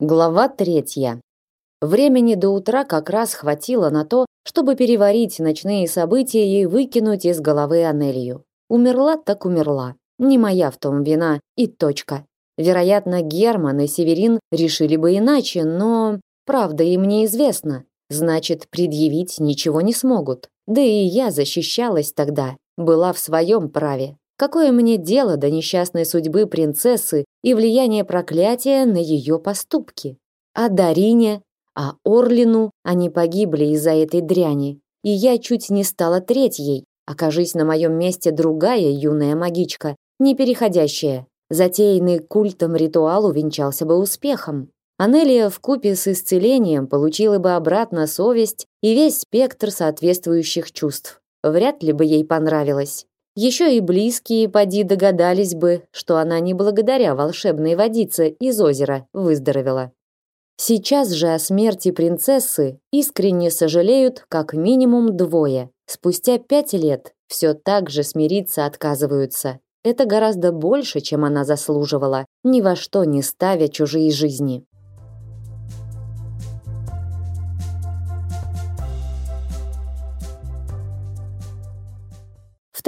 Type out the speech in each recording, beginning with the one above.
Глава третья. Времени до утра как раз хватило на то, чтобы переварить ночные события и выкинуть из головы Анелию. Умерла так умерла. Не моя в том вина и точка. Вероятно, Герман и Северин решили бы иначе, но правда им неизвестна. Значит, предъявить ничего не смогут. Да и я защищалась тогда, была в своем праве. Какое мне дело до несчастной судьбы принцессы и влияния проклятия на ее поступки? А Дарине, а Орлину они погибли из-за этой дряни. И я чуть не стала третьей. Окажись на моем месте другая юная магичка, не переходящая. Затеянный культом ритуал увенчался бы успехом. Анелия в купе с исцелением получила бы обратно совесть и весь спектр соответствующих чувств. Вряд ли бы ей понравилось. Еще и близкие поди догадались бы, что она не благодаря волшебной водице из озера выздоровела. Сейчас же о смерти принцессы искренне сожалеют как минимум двое. Спустя пять лет все так же смириться отказываются. Это гораздо больше, чем она заслуживала, ни во что не ставя чужие жизни.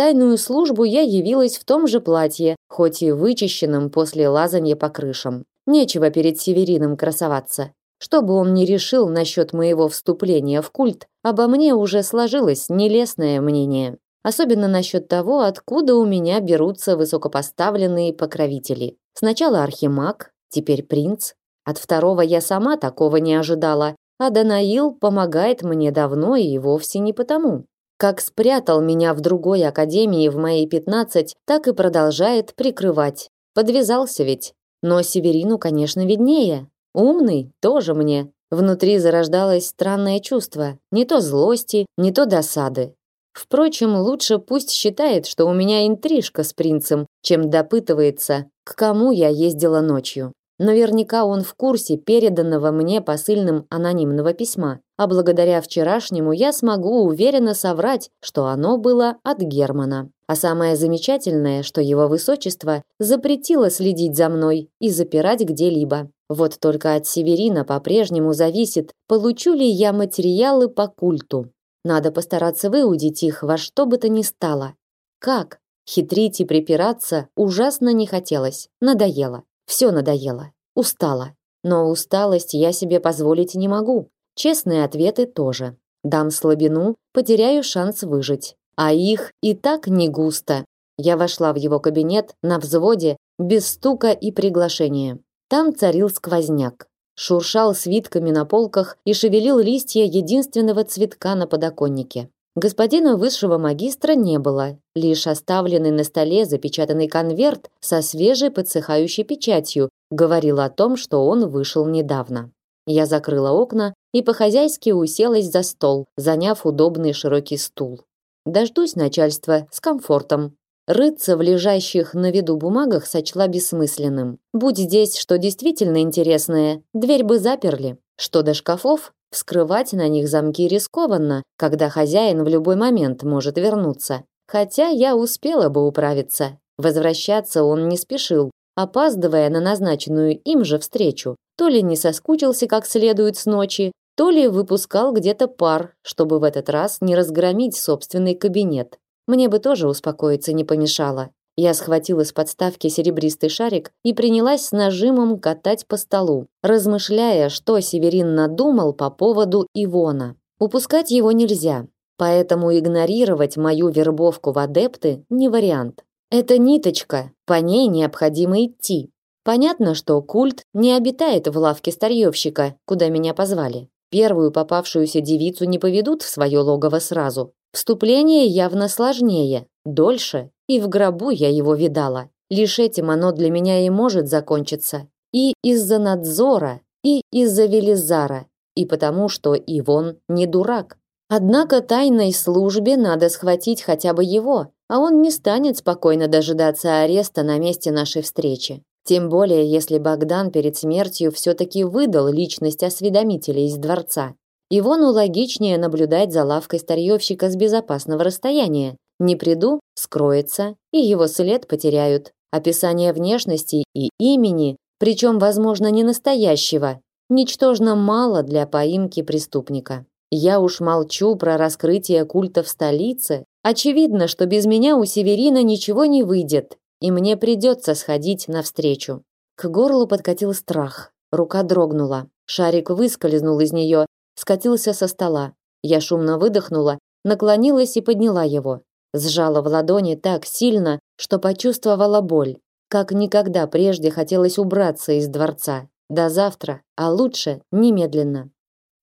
Тайную службу я явилась в том же платье, хоть и вычищенном после лазанья по крышам. Нечего перед Северином красоваться. Что бы он ни решил насчет моего вступления в культ, обо мне уже сложилось нелестное мнение. Особенно насчет того, откуда у меня берутся высокопоставленные покровители. Сначала архимаг, теперь принц. От второго я сама такого не ожидала, а Данаил помогает мне давно и вовсе не потому. Как спрятал меня в другой академии в мои 15, так и продолжает прикрывать. Подвязался ведь. Но Северину, конечно, виднее. Умный тоже мне. Внутри зарождалось странное чувство, не то злости, не то досады. Впрочем, лучше пусть считает, что у меня интрижка с принцем, чем допытывается, к кому я ездила ночью. Наверняка он в курсе переданного мне посыльным анонимного письма, а благодаря вчерашнему я смогу уверенно соврать, что оно было от Германа. А самое замечательное, что его высочество запретило следить за мной и запирать где-либо. Вот только от Северина по-прежнему зависит, получу ли я материалы по культу. Надо постараться выудить их во что бы то ни стало. Как? Хитрить и припираться ужасно не хотелось, надоело. Все надоело. Устала. Но усталость я себе позволить не могу. Честные ответы тоже. Дам слабину, потеряю шанс выжить. А их и так не густо. Я вошла в его кабинет на взводе, без стука и приглашения. Там царил сквозняк. Шуршал свитками на полках и шевелил листья единственного цветка на подоконнике. Господина высшего магистра не было, лишь оставленный на столе запечатанный конверт со свежей подсыхающей печатью говорил о том, что он вышел недавно. Я закрыла окна и по-хозяйски уселась за стол, заняв удобный широкий стул. Дождусь начальства с комфортом. Рыться в лежащих на виду бумагах сочла бессмысленным. Будь здесь что действительно интересное, дверь бы заперли. Что до шкафов, Вскрывать на них замки рискованно, когда хозяин в любой момент может вернуться. Хотя я успела бы управиться. Возвращаться он не спешил, опаздывая на назначенную им же встречу. То ли не соскучился как следует с ночи, то ли выпускал где-то пар, чтобы в этот раз не разгромить собственный кабинет. Мне бы тоже успокоиться не помешало. Я схватила с подставки серебристый шарик и принялась с нажимом катать по столу, размышляя, что Северин надумал по поводу Ивона. Упускать его нельзя, поэтому игнорировать мою вербовку в адепты не вариант. Это ниточка, по ней необходимо идти. Понятно, что культ не обитает в лавке старьевщика, куда меня позвали. Первую попавшуюся девицу не поведут в свое логово сразу. Вступление явно сложнее, дольше и в гробу я его видала. Лишь этим оно для меня и может закончиться. И из-за надзора, и из-за Велизара, и потому, что Ивон не дурак. Однако тайной службе надо схватить хотя бы его, а он не станет спокойно дожидаться ареста на месте нашей встречи. Тем более, если Богдан перед смертью все-таки выдал личность осведомителя из дворца. Ивону логичнее наблюдать за лавкой старьевщика с безопасного расстояния, не приду, скроется, и его след потеряют. Описание внешности и имени причем, возможно, не настоящего, ничтожно мало для поимки преступника. Я уж молчу про раскрытие культа в столице. Очевидно, что без меня у Северина ничего не выйдет, и мне придется сходить навстречу. К горлу подкатил страх. Рука дрогнула. Шарик выскользнул из нее, скатился со стола. Я шумно выдохнула, наклонилась и подняла его. Сжала в ладони так сильно, что почувствовала боль. Как никогда прежде хотелось убраться из дворца. До завтра, а лучше немедленно.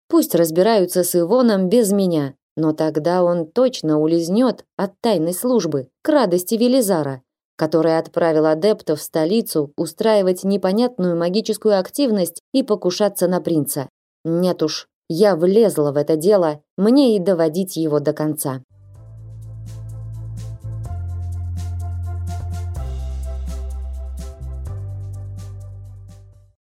Пусть разбираются с Ивоном без меня, но тогда он точно улизнет от тайной службы, к радости Велизара, который отправил адептов в столицу устраивать непонятную магическую активность и покушаться на принца. Нет уж, я влезла в это дело, мне и доводить его до конца.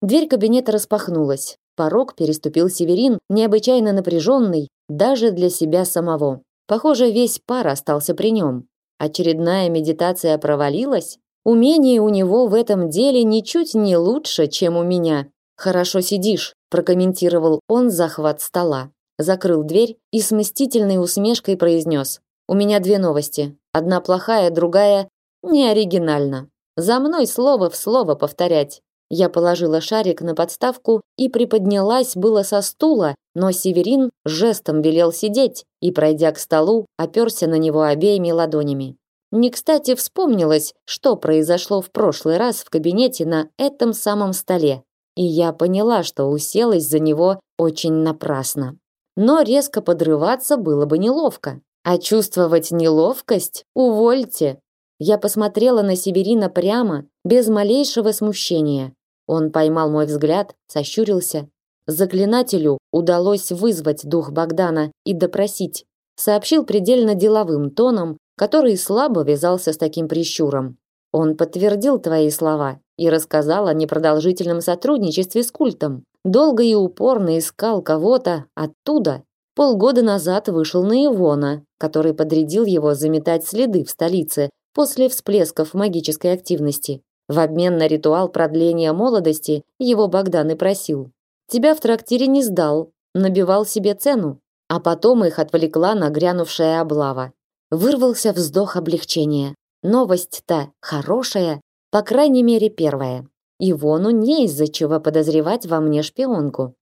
Дверь кабинета распахнулась. Порог переступил Северин, необычайно напряженный, даже для себя самого. Похоже, весь пар остался при нем. Очередная медитация провалилась. Умение у него в этом деле ничуть не лучше, чем у меня. Хорошо сидишь, прокомментировал он захват стола. Закрыл дверь и с мстительной усмешкой произнес. У меня две новости. Одна плохая, другая не оригинальна. За мной слово в слово повторять. Я положила шарик на подставку и приподнялась было со стула, но Северин жестом велел сидеть и, пройдя к столу, оперся на него обеими ладонями. Не кстати вспомнилось, что произошло в прошлый раз в кабинете на этом самом столе, и я поняла, что уселась за него очень напрасно. Но резко подрываться было бы неловко, а чувствовать неловкость увольте. Я посмотрела на Северина прямо, без малейшего смущения, он поймал мой взгляд, сощурился. Заклинателю удалось вызвать дух Богдана и допросить. Сообщил предельно деловым тоном, который слабо вязался с таким прищуром. Он подтвердил твои слова и рассказал о непродолжительном сотрудничестве с культом. Долго и упорно искал кого-то оттуда. Полгода назад вышел на Ивона, который подрядил его заметать следы в столице после всплесков магической активности. В обмен на ритуал продления молодости его Богдан и просил. Тебя в трактире не сдал, набивал себе цену, а потом их отвлекла нагрянувшая облава. Вырвался вздох облегчения. Новость-то хорошая, по крайней мере, первая. Ивону не из-за чего подозревать во мне шпионку.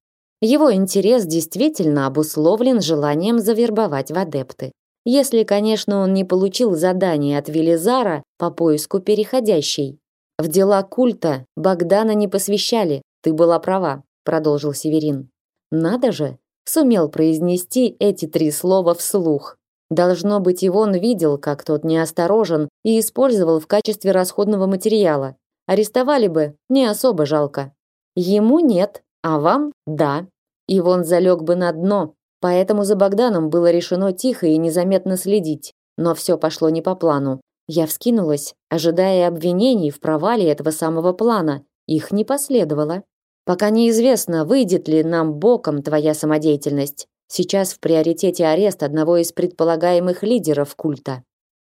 Его интерес действительно обусловлен желанием завербовать в адепты. Если, конечно, он не получил задание от Велизара по поиску переходящей. В дела культа Богдана не посвящали. Ты была права, продолжил Северин. Надо же, сумел произнести эти три слова вслух. Должно быть, Ивон видел, как тот неосторожен и использовал в качестве расходного материала. Арестовали бы, не особо жалко. Ему нет, а вам да. Ивон залег бы на дно, поэтому за Богданом было решено тихо и незаметно следить. Но все пошло не по плану. Я вскинулась, ожидая обвинений в провале этого самого плана. Их не последовало. Пока неизвестно, выйдет ли нам боком твоя самодеятельность. Сейчас в приоритете арест одного из предполагаемых лидеров культа.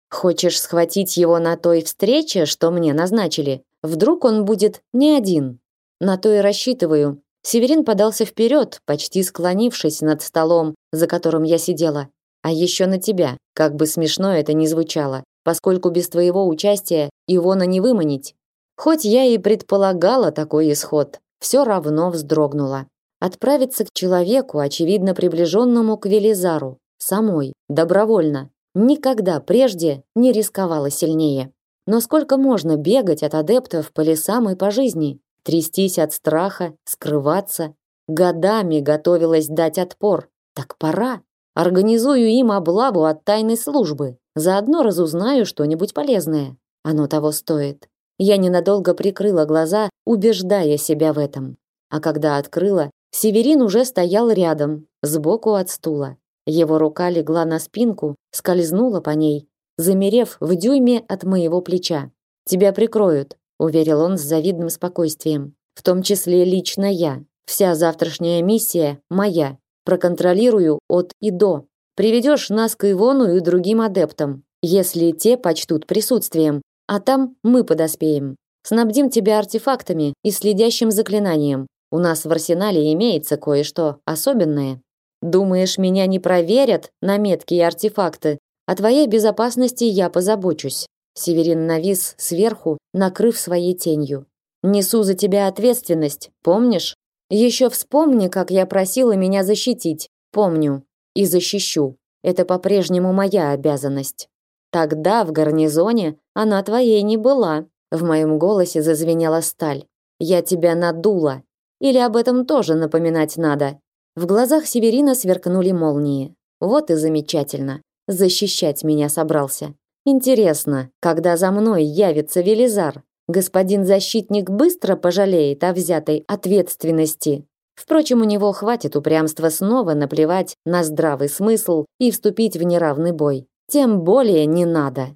Хочешь схватить его на той встрече, что мне назначили? Вдруг он будет не один. На то и рассчитываю. Северин подался вперед, почти склонившись над столом, за которым я сидела. А еще на тебя, как бы смешно это ни звучало поскольку без твоего участия Ивона не выманить. Хоть я и предполагала такой исход, все равно вздрогнула. Отправиться к человеку, очевидно приближенному к Велизару, самой, добровольно, никогда прежде не рисковала сильнее. Но сколько можно бегать от адептов по лесам и по жизни, трястись от страха, скрываться? Годами готовилась дать отпор. Так пора. Организую им облаву от тайной службы. Заодно разузнаю что-нибудь полезное. Оно того стоит. Я ненадолго прикрыла глаза, убеждая себя в этом. А когда открыла, Северин уже стоял рядом, сбоку от стула. Его рука легла на спинку, скользнула по ней, замерев в дюйме от моего плеча. Тебя прикроют, уверил он с завидным спокойствием. В том числе лично я. Вся завтрашняя миссия моя. Проконтролирую от и до. Приведешь нас к Ивону и другим адептам, если те почтут присутствием, а там мы подоспеем. Снабдим тебя артефактами и следящим заклинанием. У нас в арсенале имеется кое-что особенное. Думаешь, меня не проверят на меткие артефакты? О твоей безопасности я позабочусь. Северин навис сверху, накрыв своей тенью. Несу за тебя ответственность, помнишь? Еще вспомни, как я просила меня защитить. Помню и защищу. Это по-прежнему моя обязанность. Тогда в гарнизоне она твоей не была. В моем голосе зазвенела сталь. Я тебя надула. Или об этом тоже напоминать надо? В глазах Северина сверкнули молнии. Вот и замечательно. Защищать меня собрался. Интересно, когда за мной явится Велизар, господин защитник быстро пожалеет о взятой ответственности. Впрочем, у него хватит упрямства снова наплевать на здравый смысл и вступить в неравный бой. Тем более не надо.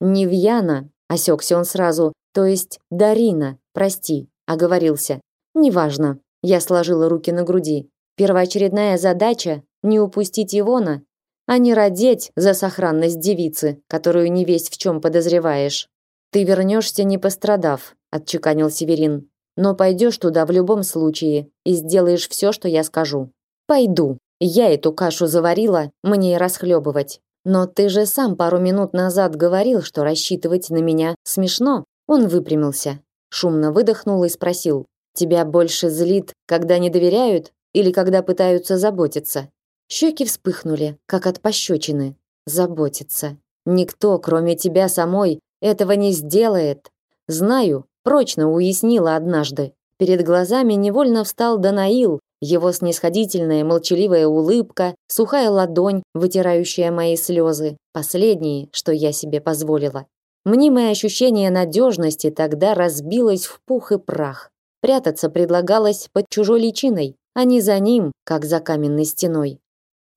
Невьяна, осекся он сразу, то есть Дарина, прости, оговорился. Неважно. Я сложила руки на груди. Первоочередная задача не упустить Ивона, а не родить за сохранность девицы, которую не весь в чем подозреваешь. Ты вернешься не пострадав, отчеканил Северин. Но пойдешь туда в любом случае и сделаешь все, что я скажу. Пойду. Я эту кашу заварила, мне и расхлебывать. Но ты же сам пару минут назад говорил, что рассчитывать на меня смешно. Он выпрямился, шумно выдохнул и спросил: "Тебя больше злит, когда не доверяют или когда пытаются заботиться?" Щеки вспыхнули, как от пощечины. Заботиться. Никто, кроме тебя самой, этого не сделает. Знаю, прочно уяснила однажды. Перед глазами невольно встал Данаил, его снисходительная молчаливая улыбка, сухая ладонь, вытирающая мои слезы, последние, что я себе позволила. Мнимое ощущение надежности тогда разбилось в пух и прах. Прятаться предлагалось под чужой личиной, а не за ним, как за каменной стеной.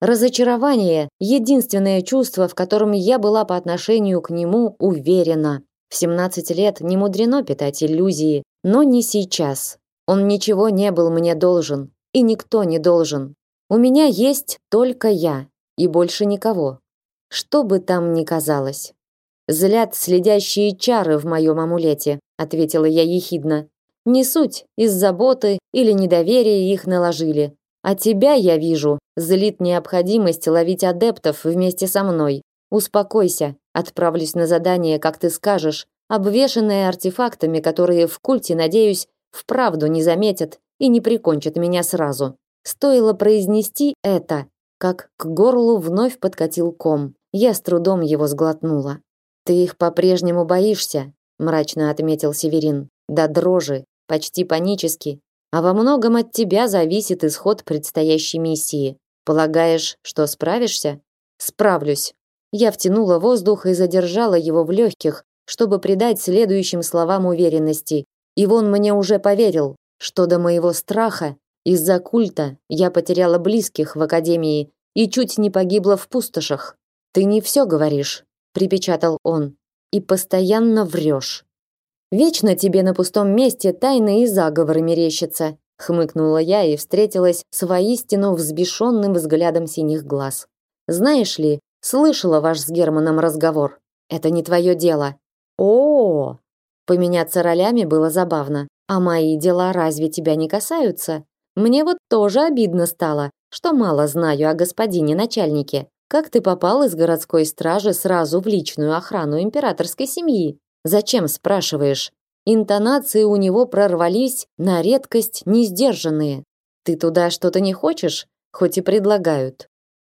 Разочарование – единственное чувство, в котором я была по отношению к нему уверена. В 17 лет не мудрено питать иллюзии, но не сейчас. Он ничего не был мне должен, и никто не должен. У меня есть только я и больше никого. Что бы там ни казалось. Злят следящие чары в моем амулете, ответила я ехидно. Не суть, из заботы или недоверия их наложили. А тебя, я вижу, злит необходимость ловить адептов вместе со мной. Успокойся, отправлюсь на задание, как ты скажешь, обвешанное артефактами, которые в культе, надеюсь, вправду не заметят и не прикончат меня сразу. Стоило произнести это, как к горлу вновь подкатил ком. Я с трудом его сглотнула. Ты их по-прежнему боишься, мрачно отметил Северин. Да дрожи, почти панически. А во многом от тебя зависит исход предстоящей миссии. Полагаешь, что справишься? Справлюсь. Я втянула воздух и задержала его в легких, чтобы придать следующим словам уверенности. И вон мне уже поверил, что до моего страха из-за культа я потеряла близких в академии и чуть не погибла в пустошах. Ты не все говоришь, припечатал он. И постоянно врешь. Вечно тебе на пустом месте тайны и заговоры мерещатся, хмыкнула я и встретилась с воистину взбешенным взглядом синих глаз. Знаешь ли, слышала ваш с Германом разговор. Это не твое дело. О, -о, -о поменяться ролями было забавно. А мои дела разве тебя не касаются? Мне вот тоже обидно стало, что мало знаю о господине начальнике. Как ты попал из городской стражи сразу в личную охрану императорской семьи? Зачем, спрашиваешь? Интонации у него прорвались на редкость несдержанные. Ты туда что-то не хочешь, хоть и предлагают.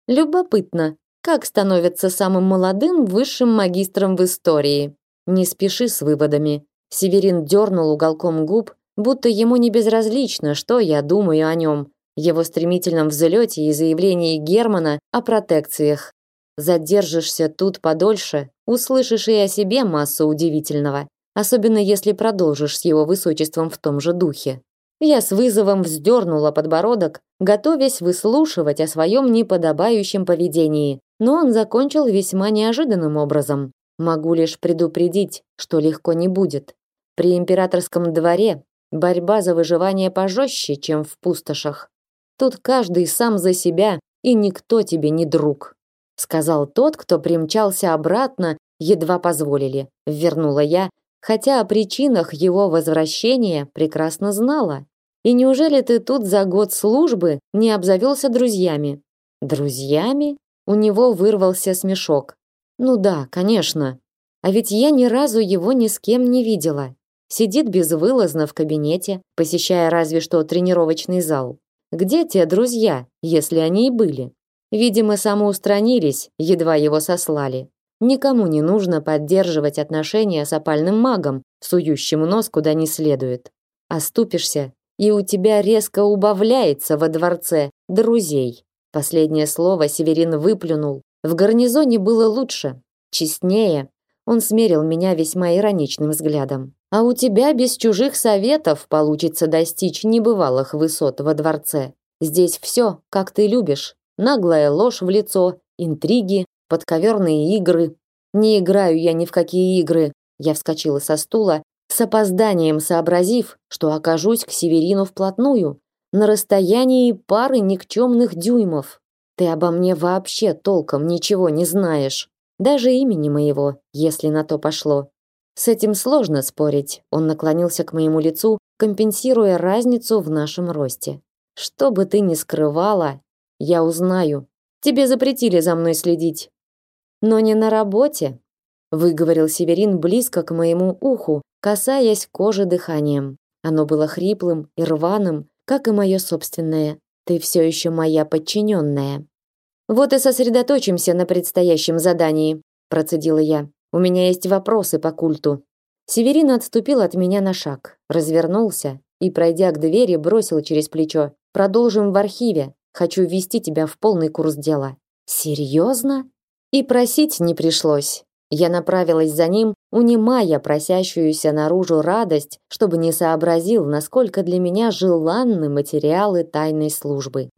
Любопытно, как становится самым молодым высшим магистром в истории. Не спеши с выводами. Северин дернул уголком губ, будто ему не безразлично, что я думаю о нем, его стремительном взлете и заявлении Германа о протекциях. Задержишься тут подольше, услышишь и о себе массу удивительного, особенно если продолжишь с его высочеством в том же духе. Я с вызовом вздернула подбородок, готовясь выслушивать о своем неподобающем поведении, но он закончил весьма неожиданным образом. Могу лишь предупредить, что легко не будет. При императорском дворе борьба за выживание пожестче, чем в пустошах. Тут каждый сам за себя, и никто тебе не друг, сказал тот, кто примчался обратно, едва позволили. Вернула я, хотя о причинах его возвращения прекрасно знала. И неужели ты тут за год службы не обзавелся друзьями? Друзьями? У него вырвался смешок. Ну да, конечно. А ведь я ни разу его ни с кем не видела. Сидит безвылазно в кабинете, посещая разве что тренировочный зал. Где те друзья, если они и были? Видимо, самоустранились, едва его сослали. Никому не нужно поддерживать отношения с опальным магом, сующим нос куда не следует. Оступишься, и у тебя резко убавляется во дворце друзей. Последнее слово Северин выплюнул. В гарнизоне было лучше, честнее. Он смерил меня весьма ироничным взглядом. А у тебя без чужих советов получится достичь небывалых высот во дворце. Здесь все, как ты любишь. Наглая ложь в лицо, интриги, подковерные игры. Не играю я ни в какие игры. Я вскочила со стула, с опозданием сообразив, что окажусь к Северину вплотную, на расстоянии пары никчемных дюймов. Ты обо мне вообще толком ничего не знаешь, даже имени моего, если на то пошло. С этим сложно спорить. Он наклонился к моему лицу, компенсируя разницу в нашем росте. Что бы ты ни скрывала, я узнаю. Тебе запретили за мной следить. Но не на работе, выговорил Северин близко к моему уху, касаясь кожи дыханием. Оно было хриплым и рваным, как и мое собственное. Ты все еще моя подчиненная. Вот и сосредоточимся на предстоящем задании, процедила я. У меня есть вопросы по культу. Северин отступил от меня на шаг, развернулся и, пройдя к двери, бросил через плечо: "Продолжим в архиве. Хочу ввести тебя в полный курс дела". Серьезно? И просить не пришлось. Я направилась за ним, унимая просящуюся наружу радость, чтобы не сообразил, насколько для меня желанны материалы тайной службы.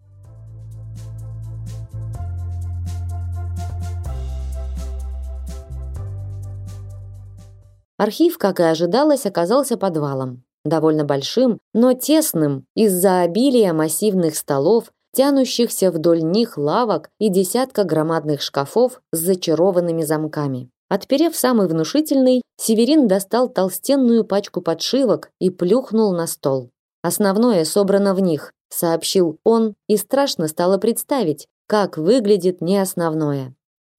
Архив, как и ожидалось, оказался подвалом, довольно большим, но тесным из-за обилия массивных столов, тянущихся вдоль них лавок и десятка громадных шкафов с зачарованными замками. Отперев самый внушительный, Северин достал толстенную пачку подшивок и плюхнул на стол. Основное собрано в них, сообщил он, и страшно стало представить, как выглядит неосновное.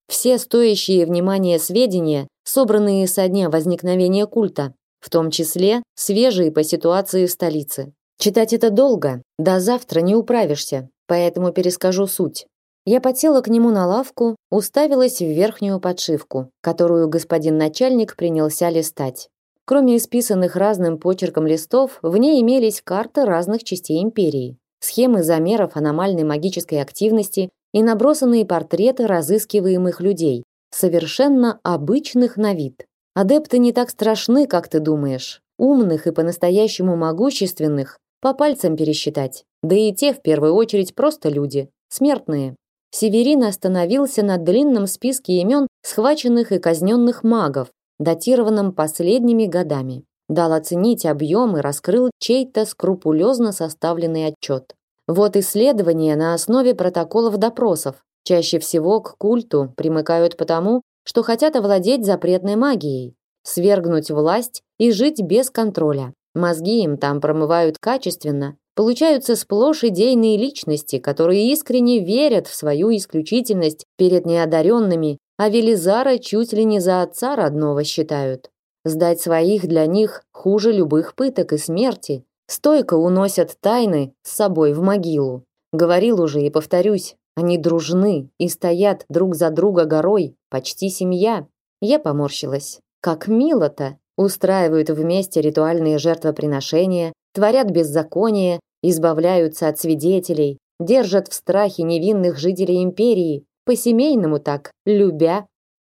Все стоящие внимания сведения, собранные со дня возникновения культа, в том числе свежие по ситуации в столице. Читать это долго, до завтра не управишься, поэтому перескажу суть. Я подсела к нему на лавку, уставилась в верхнюю подшивку, которую господин начальник принялся листать. Кроме исписанных разным почерком листов, в ней имелись карты разных частей империи, схемы замеров аномальной магической активности и набросанные портреты разыскиваемых людей, совершенно обычных на вид. Адепты не так страшны, как ты думаешь. Умных и по-настоящему могущественных по пальцам пересчитать. Да и те в первую очередь просто люди, смертные. Северин остановился на длинном списке имен схваченных и казненных магов, датированном последними годами. Дал оценить объем и раскрыл чей-то скрупулезно составленный отчет. Вот исследования на основе протоколов допросов. Чаще всего к культу примыкают потому, что хотят овладеть запретной магией, свергнуть власть и жить без контроля. Мозги им там промывают качественно, Получаются сплошь идейные личности, которые искренне верят в свою исключительность перед неодаренными, а Велизара чуть ли не за отца родного считают. Сдать своих для них хуже любых пыток и смерти. Стойко уносят тайны с собой в могилу. Говорил уже и повторюсь, они дружны и стоят друг за друга горой, почти семья. Я поморщилась. Как мило-то! Устраивают вместе ритуальные жертвоприношения, творят беззаконие, избавляются от свидетелей, держат в страхе невинных жителей империи, по-семейному так, любя.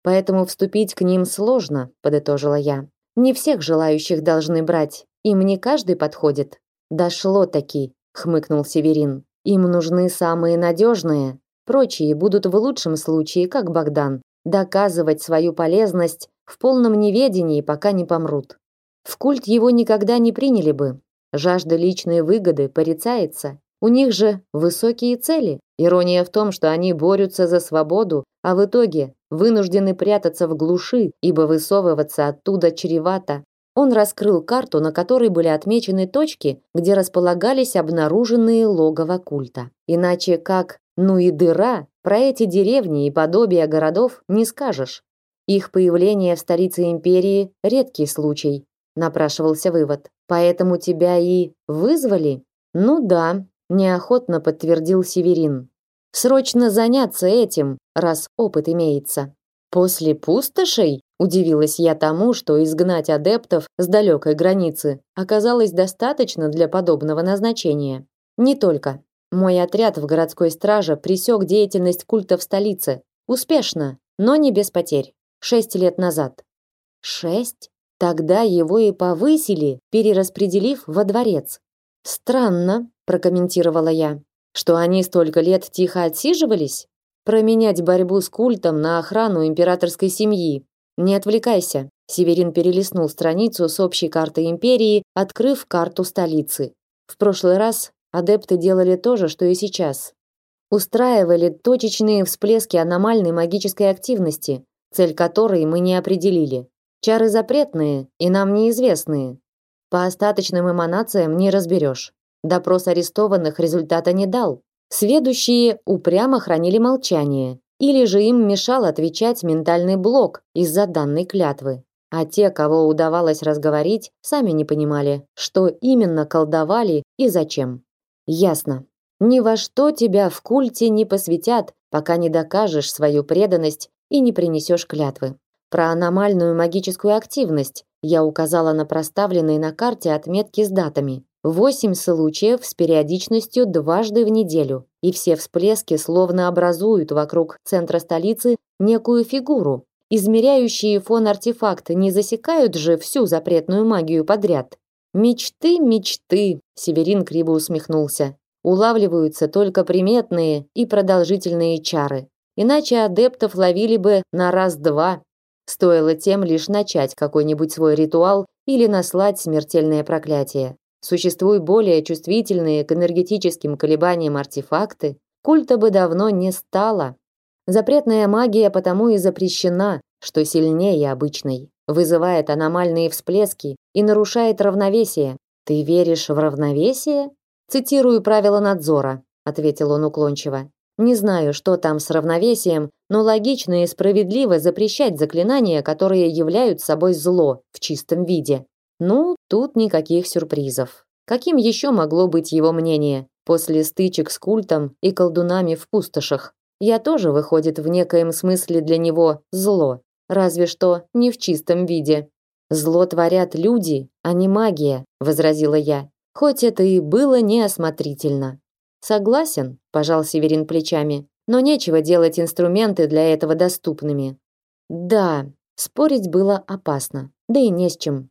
Поэтому вступить к ним сложно, подытожила я. Не всех желающих должны брать, им не каждый подходит. Дошло таки, хмыкнул Северин. Им нужны самые надежные. Прочие будут в лучшем случае, как Богдан, доказывать свою полезность в полном неведении, пока не помрут. В культ его никогда не приняли бы, Жажда личной выгоды порицается. У них же высокие цели. Ирония в том, что они борются за свободу, а в итоге вынуждены прятаться в глуши, ибо высовываться оттуда чревато. Он раскрыл карту, на которой были отмечены точки, где располагались обнаруженные логово культа. Иначе как «ну и дыра» про эти деревни и подобия городов не скажешь. Их появление в столице империи – редкий случай, напрашивался вывод. Поэтому тебя и вызвали? Ну да, неохотно подтвердил Северин. Срочно заняться этим, раз опыт имеется. После пустошей удивилась я тому, что изгнать адептов с далекой границы оказалось достаточно для подобного назначения. Не только. Мой отряд в городской страже пресек деятельность культа в столице. Успешно, но не без потерь. Шесть лет назад. Шесть? Тогда его и повысили, перераспределив во дворец. Странно, прокомментировала я, что они столько лет тихо отсиживались. Променять борьбу с культом на охрану императорской семьи. Не отвлекайся. Северин перелистнул страницу с общей картой империи, открыв карту столицы. В прошлый раз адепты делали то же, что и сейчас. Устраивали точечные всплески аномальной магической активности, цель которой мы не определили. Чары запретные и нам неизвестные. По остаточным эманациям не разберешь. Допрос арестованных результата не дал. Сведущие упрямо хранили молчание, или же им мешал отвечать ментальный блок из-за данной клятвы. А те, кого удавалось разговорить, сами не понимали, что именно колдовали и зачем. Ясно. Ни во что тебя в культе не посвятят, пока не докажешь свою преданность и не принесешь клятвы. Про аномальную магическую активность я указала на проставленные на карте отметки с датами. Восемь случаев с периодичностью дважды в неделю, и все всплески словно образуют вокруг центра столицы некую фигуру. Измеряющие фон артефакты не засекают же всю запретную магию подряд. Мечты, мечты, Северин криво усмехнулся. Улавливаются только приметные и продолжительные чары. Иначе адептов ловили бы на раз-два, Стоило тем лишь начать какой-нибудь свой ритуал или наслать смертельное проклятие. Существуют более чувствительные к энергетическим колебаниям артефакты, культа бы давно не стало. Запретная магия потому и запрещена, что сильнее обычной, вызывает аномальные всплески и нарушает равновесие. Ты веришь в равновесие? Цитирую правила надзора, ответил он уклончиво. Не знаю, что там с равновесием, но логично и справедливо запрещать заклинания, которые являются собой зло в чистом виде. Ну, тут никаких сюрпризов. Каким еще могло быть его мнение после стычек с культом и колдунами в пустошах? Я тоже, выходит, в некоем смысле для него зло, разве что не в чистом виде. Зло творят люди, а не магия, возразила я. Хоть это и было неосмотрительно. Согласен, пожал Северин плечами. Но нечего делать инструменты для этого доступными. Да, спорить было опасно. Да и не с чем.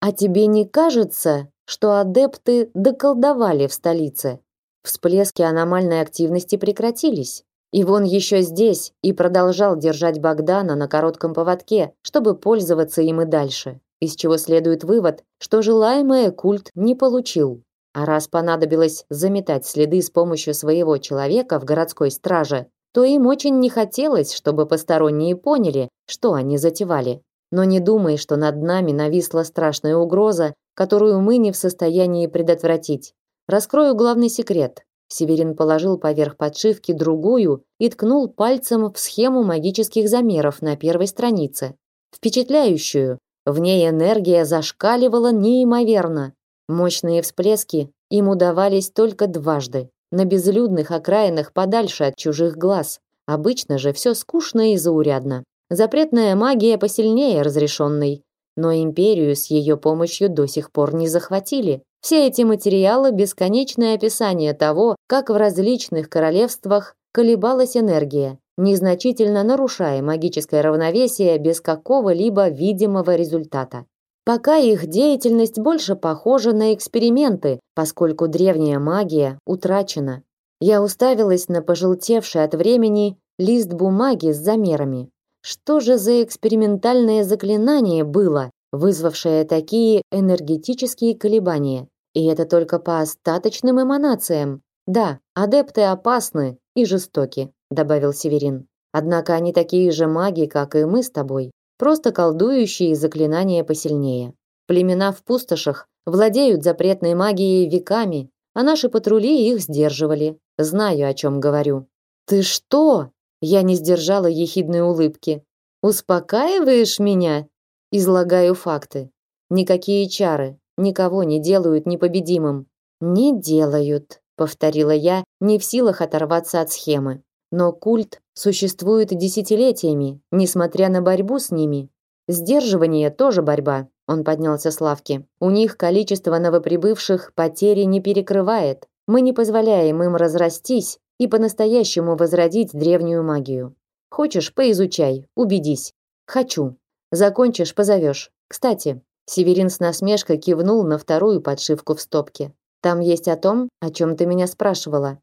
А тебе не кажется, что адепты доколдовали в столице? Всплески аномальной активности прекратились. И вон еще здесь и продолжал держать Богдана на коротком поводке, чтобы пользоваться им и дальше. Из чего следует вывод, что желаемое культ не получил. А раз понадобилось заметать следы с помощью своего человека в городской страже, то им очень не хотелось, чтобы посторонние поняли, что они затевали. Но не думай, что над нами нависла страшная угроза, которую мы не в состоянии предотвратить. Раскрою главный секрет. Северин положил поверх подшивки другую и ткнул пальцем в схему магических замеров на первой странице. Впечатляющую. В ней энергия зашкаливала неимоверно. Мощные всплески им удавались только дважды, на безлюдных окраинах подальше от чужих глаз. Обычно же все скучно и заурядно. Запретная магия посильнее разрешенной, но империю с ее помощью до сих пор не захватили. Все эти материалы – бесконечное описание того, как в различных королевствах колебалась энергия, незначительно нарушая магическое равновесие без какого-либо видимого результата. Пока их деятельность больше похожа на эксперименты, поскольку древняя магия утрачена. Я уставилась на пожелтевший от времени лист бумаги с замерами. Что же за экспериментальное заклинание было, вызвавшее такие энергетические колебания? И это только по остаточным эманациям. Да, адепты опасны и жестоки, добавил Северин. Однако они такие же маги, как и мы с тобой просто колдующие заклинания посильнее. Племена в пустошах владеют запретной магией веками, а наши патрули их сдерживали. Знаю, о чем говорю. Ты что? Я не сдержала ехидной улыбки. Успокаиваешь меня? Излагаю факты. Никакие чары никого не делают непобедимым. Не делают, повторила я, не в силах оторваться от схемы. Но культ существует десятилетиями, несмотря на борьбу с ними. Сдерживание тоже борьба. Он поднялся с лавки. У них количество новоприбывших потери не перекрывает. Мы не позволяем им разрастись и по-настоящему возродить древнюю магию. Хочешь, поизучай, убедись. Хочу. Закончишь, позовешь. Кстати, Северин с насмешкой кивнул на вторую подшивку в стопке. Там есть о том, о чем ты меня спрашивала.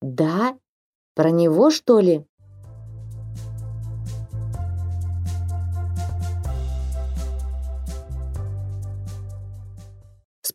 Да? Про него, что ли?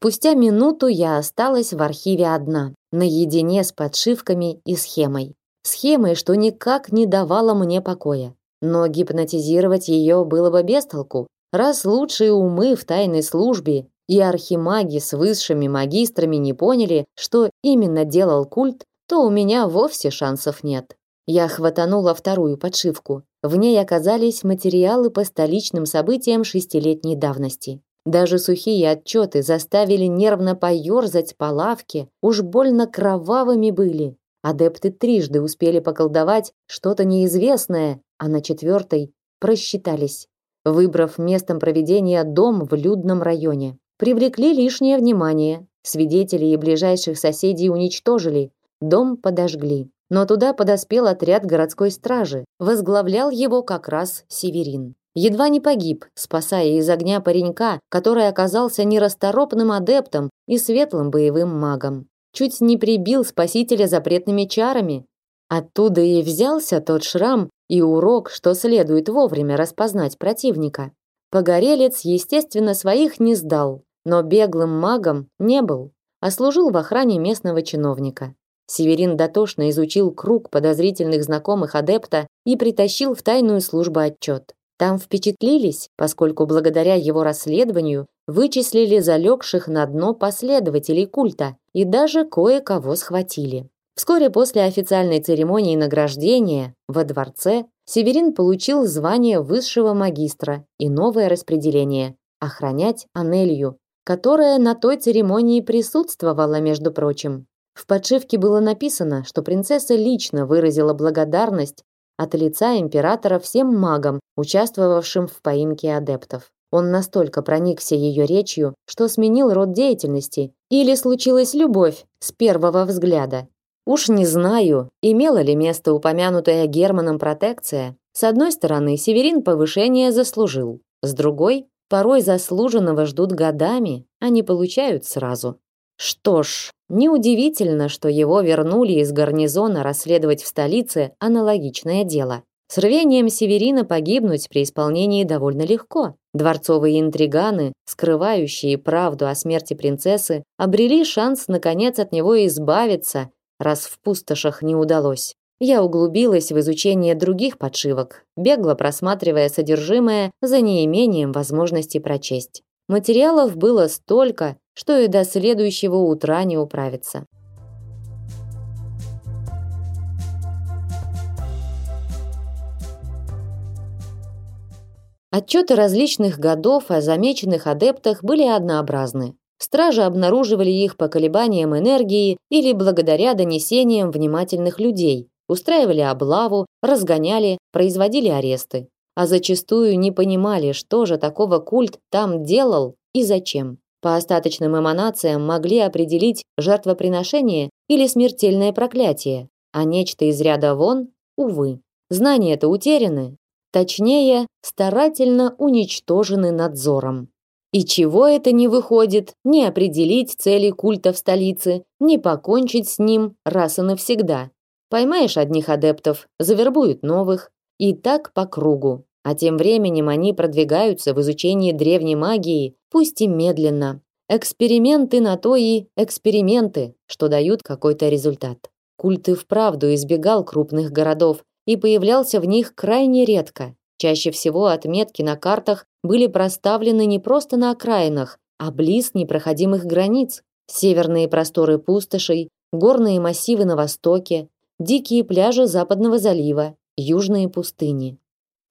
Спустя минуту я осталась в архиве одна, наедине с подшивками и схемой. Схемой, что никак не давала мне покоя. Но гипнотизировать ее было бы без толку, раз лучшие умы в тайной службе и архимаги с высшими магистрами не поняли, что именно делал культ, то у меня вовсе шансов нет. Я хватанула вторую подшивку. В ней оказались материалы по столичным событиям шестилетней давности. Даже сухие отчеты заставили нервно поерзать по лавке, уж больно кровавыми были. Адепты трижды успели поколдовать что-то неизвестное, а на четвертой просчитались, выбрав местом проведения дом в людном районе. Привлекли лишнее внимание. Свидетелей и ближайших соседей уничтожили, дом подожгли. Но туда подоспел отряд городской стражи. Возглавлял его как раз Северин. Едва не погиб, спасая из огня паренька, который оказался нерасторопным адептом и светлым боевым магом. Чуть не прибил спасителя запретными чарами. Оттуда и взялся тот шрам и урок, что следует вовремя распознать противника. Погорелец, естественно, своих не сдал, но беглым магом не был, а служил в охране местного чиновника. Северин дотошно изучил круг подозрительных знакомых адепта и притащил в тайную службу отчет. Там впечатлились, поскольку благодаря его расследованию вычислили залегших на дно последователей культа и даже кое-кого схватили. Вскоре после официальной церемонии награждения во дворце Северин получил звание высшего магистра и новое распределение – охранять Анелью, которая на той церемонии присутствовала, между прочим. В подшивке было написано, что принцесса лично выразила благодарность от лица императора всем магам, участвовавшим в поимке адептов. Он настолько проникся ее речью, что сменил род деятельности. Или случилась любовь с первого взгляда. Уж не знаю, имела ли место упомянутая Германом протекция. С одной стороны, Северин повышение заслужил. С другой, порой заслуженного ждут годами, а не получают сразу. Что ж, неудивительно, что его вернули из гарнизона расследовать в столице аналогичное дело. С рвением Северина погибнуть при исполнении довольно легко. Дворцовые интриганы, скрывающие правду о смерти принцессы, обрели шанс наконец от него избавиться, раз в пустошах не удалось. Я углубилась в изучение других подшивок, бегло просматривая содержимое за неимением возможности прочесть. Материалов было столько, что и до следующего утра не управиться. Отчеты различных годов о замеченных адептах были однообразны. Стражи обнаруживали их по колебаниям энергии или благодаря донесениям внимательных людей, устраивали облаву, разгоняли, производили аресты. А зачастую не понимали, что же такого культ там делал и зачем. По остаточным эманациям могли определить жертвоприношение или смертельное проклятие, а нечто из ряда вон, увы. Знания-то утеряны, точнее, старательно уничтожены надзором. И чего это не выходит, не определить цели культа в столице, не покончить с ним раз и навсегда. Поймаешь одних адептов, завербуют новых, и так по кругу. А тем временем они продвигаются в изучении древней магии, пусть и медленно. Эксперименты на то и эксперименты, что дают какой-то результат. Культ и вправду избегал крупных городов и появлялся в них крайне редко. Чаще всего отметки на картах были проставлены не просто на окраинах, а близ непроходимых границ. Северные просторы пустошей, горные массивы на востоке, дикие пляжи западного залива, южные пустыни.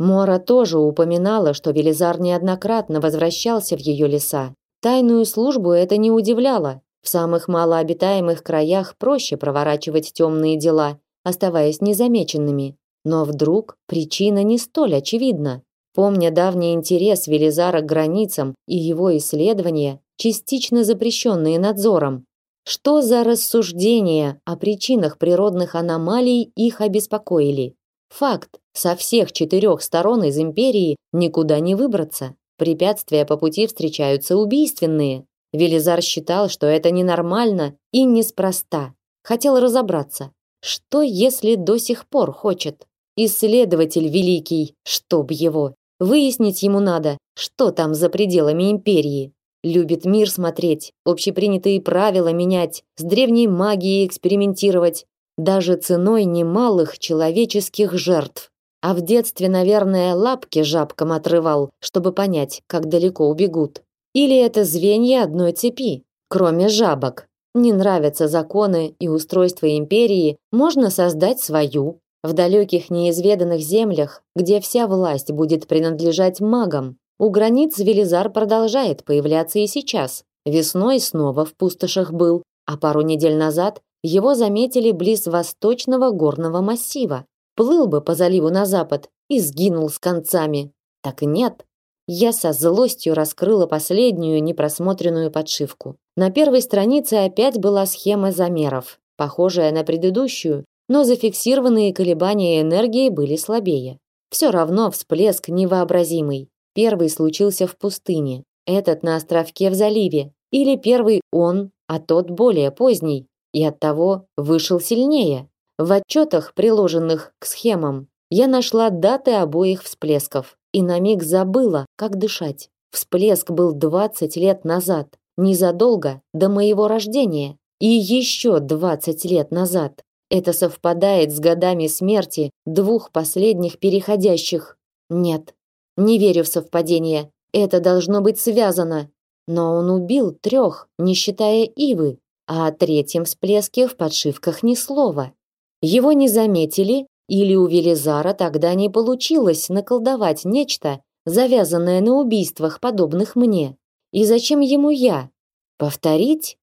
Мора тоже упоминала, что Велизар неоднократно возвращался в ее леса. Тайную службу это не удивляло. В самых малообитаемых краях проще проворачивать темные дела, оставаясь незамеченными. Но вдруг причина не столь очевидна. Помня давний интерес Велизара к границам и его исследования, частично запрещенные надзором, что за рассуждения о причинах природных аномалий их обеспокоили? Факт, со всех четырех сторон из империи никуда не выбраться. Препятствия по пути встречаются убийственные. Велизар считал, что это ненормально и неспроста. Хотел разобраться, что если до сих пор хочет. Исследователь великий, чтоб его. Выяснить ему надо, что там за пределами империи. Любит мир смотреть, общепринятые правила менять, с древней магией экспериментировать, даже ценой немалых человеческих жертв. А в детстве, наверное, лапки жабкам отрывал, чтобы понять, как далеко убегут. Или это звенья одной цепи, кроме жабок. Не нравятся законы и устройство империи, можно создать свою. В далеких неизведанных землях, где вся власть будет принадлежать магам, у границ Велизар продолжает появляться и сейчас. Весной снова в пустошах был, а пару недель назад его заметили близ восточного горного массива. Плыл бы по заливу на запад и сгинул с концами. Так нет. Я со злостью раскрыла последнюю непросмотренную подшивку. На первой странице опять была схема замеров, похожая на предыдущую, но зафиксированные колебания энергии были слабее. Все равно всплеск невообразимый. Первый случился в пустыне, этот на островке в заливе, или первый он, а тот более поздний, и оттого вышел сильнее. В отчетах, приложенных к схемам, я нашла даты обоих всплесков и на миг забыла, как дышать. Всплеск был 20 лет назад, незадолго до моего рождения, и еще 20 лет назад. Это совпадает с годами смерти двух последних переходящих. Нет, не верю в совпадение. Это должно быть связано. Но он убил трех, не считая Ивы, а о третьем всплеске в подшивках ни слова. Его не заметили, или у Велизара тогда не получилось наколдовать нечто, завязанное на убийствах, подобных мне. И зачем ему я? Повторить?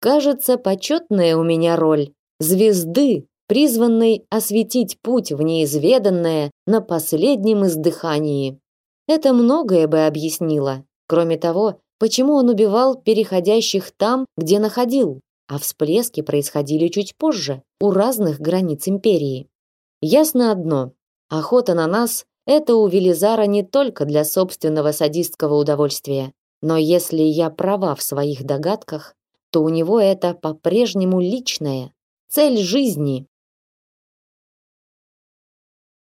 Кажется, почетная у меня роль. Звезды, призванной осветить путь в неизведанное на последнем издыхании. Это многое бы объяснило. Кроме того, почему он убивал переходящих там, где находил, а всплески происходили чуть позже, у разных границ империи. Ясно одно: охота на нас это у Велизара не только для собственного садистского удовольствия, но если я права в своих догадках, то у него это по-прежнему личная цель жизни.